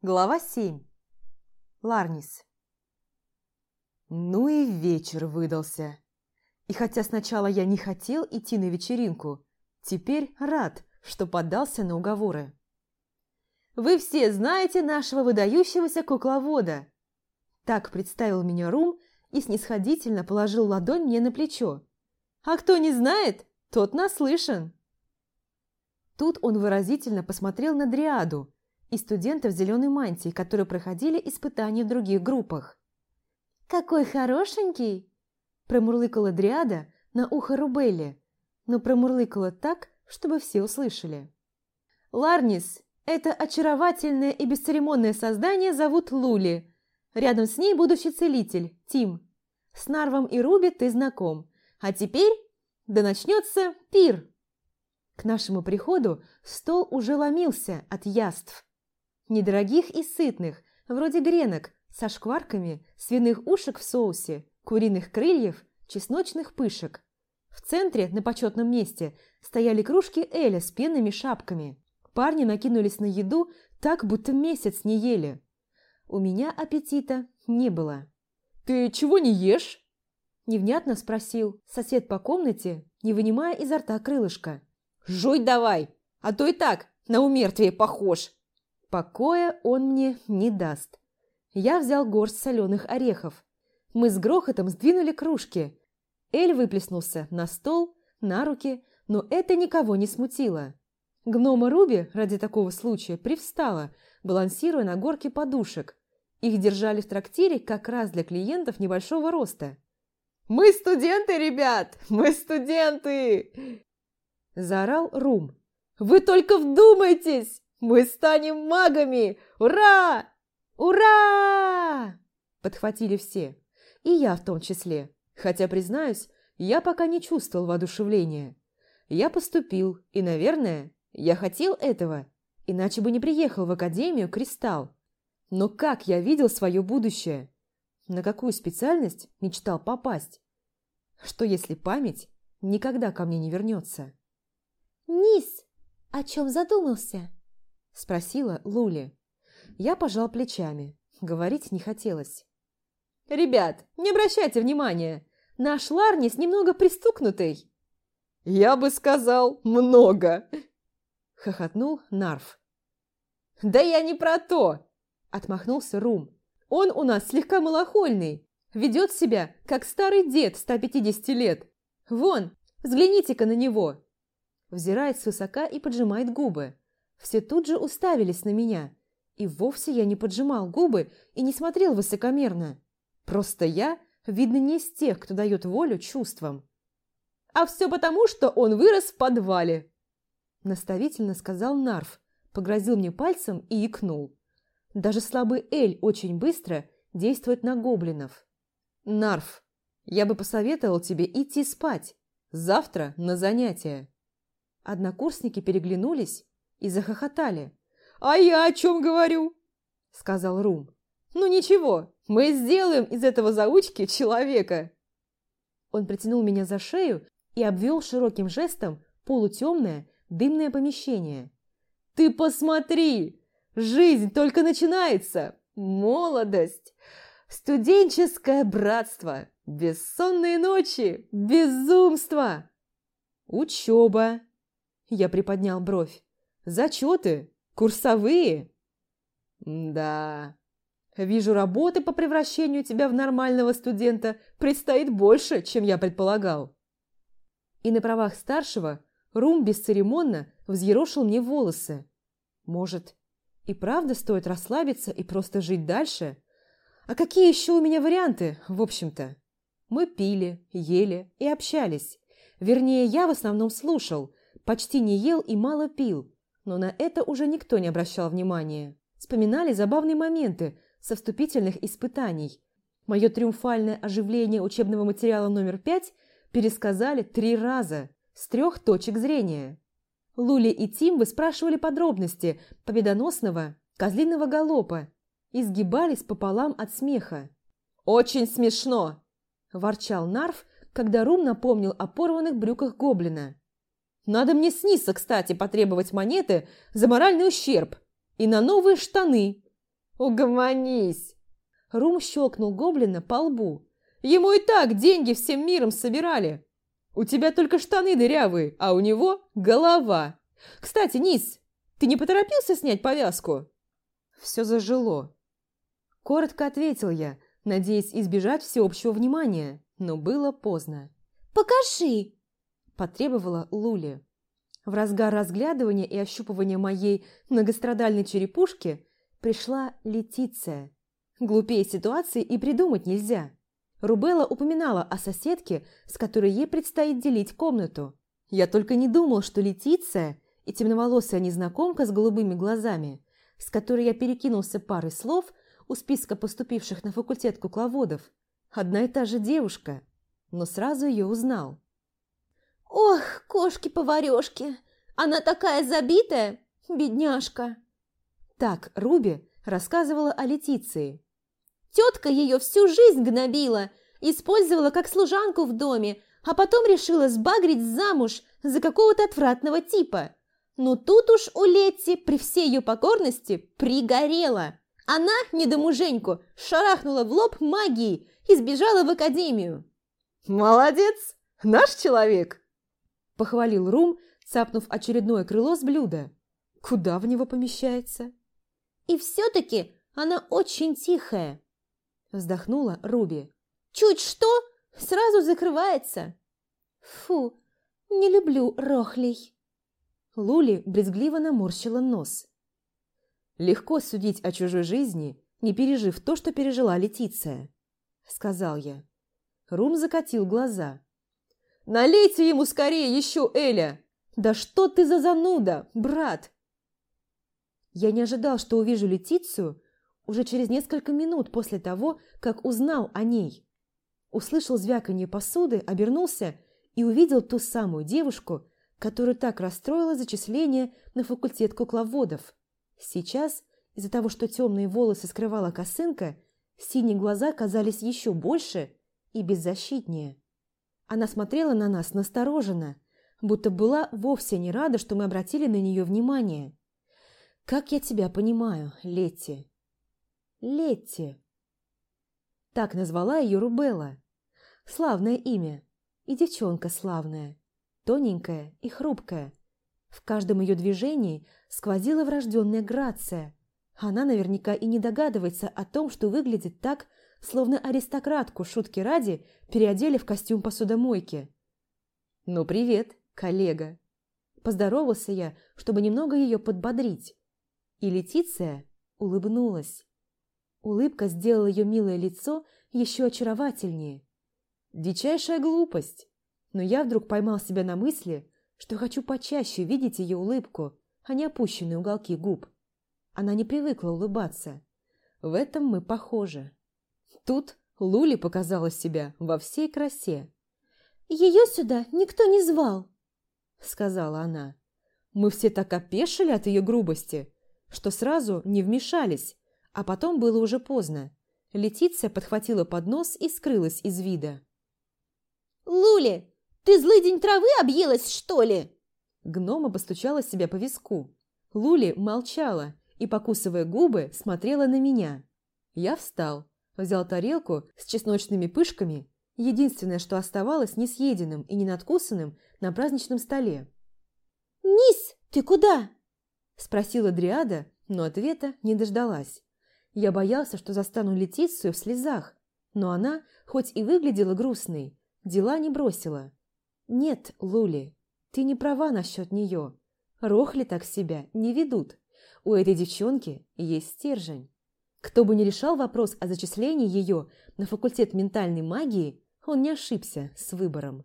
Глава 7. Ларнис. Ну и вечер выдался. И хотя сначала я не хотел идти на вечеринку, теперь рад, что поддался на уговоры. «Вы все знаете нашего выдающегося кукловода!» Так представил меня Рум и снисходительно положил ладонь мне на плечо. «А кто не знает, тот наслышан!» Тут он выразительно посмотрел на Дриаду и студентов в зеленой мантии, которые проходили испытания в других группах. «Какой хорошенький!» Промурлыкала Дриада на ухо Рубелли, но промурлыкала так, чтобы все услышали. «Ларнис, это очаровательное и бесцеремонное создание зовут Лули. Рядом с ней будущий целитель, Тим. С Нарвом и Руби ты знаком. А теперь да начнется пир!» К нашему приходу стол уже ломился от яств. Недорогих и сытных, вроде гренок, со шкварками, свиных ушек в соусе, куриных крыльев, чесночных пышек. В центре, на почетном месте, стояли кружки Эля с пенными шапками. Парни накинулись на еду так, будто месяц не ели. У меня аппетита не было. «Ты чего не ешь?» Невнятно спросил сосед по комнате, не вынимая изо рта крылышко. Жуй давай, а то и так на умертвие похож. Покоя он мне не даст. Я взял горсть соленых орехов. Мы с грохотом сдвинули кружки. Эль выплеснулся на стол, на руки, но это никого не смутило. Гнома Руби ради такого случая привстала, балансируя на горке подушек. Их держали в трактире как раз для клиентов небольшого роста. «Мы студенты, ребят! Мы студенты!» Заорал Рум. «Вы только вдумайтесь! Мы станем магами! Ура! Ура!» Подхватили все. И я в том числе. Хотя, признаюсь, я пока не чувствовал воодушевления. Я поступил, и, наверное, я хотел этого, иначе бы не приехал в Академию Кристалл. Но как я видел свое будущее? На какую специальность мечтал попасть? Что если память никогда ко мне не вернется? «Низ, о чем задумался?» – спросила Лули. Я пожал плечами. Говорить не хотелось. «Ребят, не обращайте внимания. Наш Ларнис немного пристукнутый». «Я бы сказал, много!» – хохотнул Нарф. «Да я не про то!» – отмахнулся Рум. «Он у нас слегка малохольный, ведет себя, как старый дед 150 лет. Вон, взгляните-ка на него!» взирает свысока и поджимает губы. Все тут же уставились на меня. И вовсе я не поджимал губы и не смотрел высокомерно. Просто я, видно, не из тех, кто дает волю чувствам. «А все потому, что он вырос в подвале!» Наставительно сказал Нарф, погрозил мне пальцем и икнул. Даже слабый Эль очень быстро действует на гоблинов. «Нарф, я бы посоветовал тебе идти спать. Завтра на занятия». Однокурсники переглянулись и захохотали. «А я о чем говорю?» – сказал Рум. «Ну ничего, мы сделаем из этого заучки человека!» Он притянул меня за шею и обвел широким жестом полутемное дымное помещение. «Ты посмотри! Жизнь только начинается! Молодость! Студенческое братство! Бессонные ночи! Безумство! Учеба!» Я приподнял бровь. «Зачеты? Курсовые?» «Да...» «Вижу, работы по превращению тебя в нормального студента предстоит больше, чем я предполагал». И на правах старшего Рум бесцеремонно взъерошил мне волосы. «Может, и правда стоит расслабиться и просто жить дальше? А какие еще у меня варианты, в общем-то?» Мы пили, ели и общались. Вернее, я в основном слушал – Почти не ел и мало пил, но на это уже никто не обращал внимания. Вспоминали забавные моменты со вступительных испытаний. Мое триумфальное оживление учебного материала номер пять пересказали три раза, с трех точек зрения. Лули и Тим выспрашивали подробности победоносного козлиного галопа и сгибались пополам от смеха. «Очень смешно!» – ворчал Нарф, когда Рум напомнил о порванных брюках гоблина. Надо мне с Ниса, кстати, потребовать монеты за моральный ущерб и на новые штаны. «Угомонись!» Рум щелкнул гоблина по лбу. «Ему и так деньги всем миром собирали. У тебя только штаны дырявые, а у него голова. Кстати, Низ, ты не поторопился снять повязку?» Все зажило. Коротко ответил я, надеясь избежать всеобщего внимания, но было поздно. «Покажи!» – потребовала Лули. В разгар разглядывания и ощупывания моей многострадальной черепушки пришла Летиция. Глупее ситуации и придумать нельзя. Рубелла упоминала о соседке, с которой ей предстоит делить комнату. Я только не думал, что Летиция и темноволосая незнакомка с голубыми глазами, с которой я перекинулся парой слов у списка поступивших на факультет кукловодов, одна и та же девушка, но сразу ее узнал. «Ох, кошки-поварешки! Она такая забитая, бедняжка!» Так Руби рассказывала о Летиции. Тетка ее всю жизнь гнобила, использовала как служанку в доме, а потом решила сбагрить замуж за какого-то отвратного типа. Но тут уж у Летти при всей ее покорности пригорела. Она, недомуженьку, шарахнула в лоб магией и сбежала в академию. «Молодец! Наш человек!» Похвалил Рум, цапнув очередное крыло с блюда. Куда в него помещается? И все-таки она очень тихая. Вздохнула Руби. Чуть что, сразу закрывается. Фу, не люблю рохлей. Лули брезгливо наморщила нос. Легко судить о чужой жизни, не пережив то, что пережила Летиция, сказал я. Рум закатил глаза. Налейте ему скорее еще Эля! Да что ты за зануда, брат!» Я не ожидал, что увижу Летицию уже через несколько минут после того, как узнал о ней. Услышал звяканье посуды, обернулся и увидел ту самую девушку, которую так расстроило зачисление на факультет кукловодов. Сейчас, из-за того, что темные волосы скрывала косынка, синие глаза казались еще больше и беззащитнее. Она смотрела на нас настороженно, будто была вовсе не рада, что мы обратили на нее внимание. «Как я тебя понимаю, Летти?» «Летти!» Так назвала ее Рубелла. Славное имя. И девчонка славная. Тоненькая и хрупкая. В каждом ее движении сквозила врожденная грация. Она наверняка и не догадывается о том, что выглядит так, словно аристократку, шутки ради, переодели в костюм посудомойки. «Ну, привет, коллега!» Поздоровался я, чтобы немного ее подбодрить. И Летиция улыбнулась. Улыбка сделала ее милое лицо еще очаровательнее. Дичайшая глупость. Но я вдруг поймал себя на мысли, что хочу почаще видеть ее улыбку, а не опущенные уголки губ. Она не привыкла улыбаться. В этом мы похожи. Тут Лули показала себя во всей красе. «Ее сюда никто не звал», — сказала она. Мы все так опешили от ее грубости, что сразу не вмешались, а потом было уже поздно. Летиция подхватила поднос и скрылась из вида. «Лули, ты злый день травы объелась, что ли?» Гнома постучала себя по виску. Лули молчала и, покусывая губы, смотрела на меня. Я встал, Взял тарелку с чесночными пышками, единственное, что оставалось несъеденным и ненадкусанным на праздничном столе. «Низ, ты куда?» – спросила Дриада, но ответа не дождалась. Я боялся, что застану Летицию в слезах, но она, хоть и выглядела грустной, дела не бросила. «Нет, Лули, ты не права насчет нее. Рохли так себя не ведут. У этой девчонки есть стержень». Кто бы ни решал вопрос о зачислении ее на факультет ментальной магии, он не ошибся с выбором.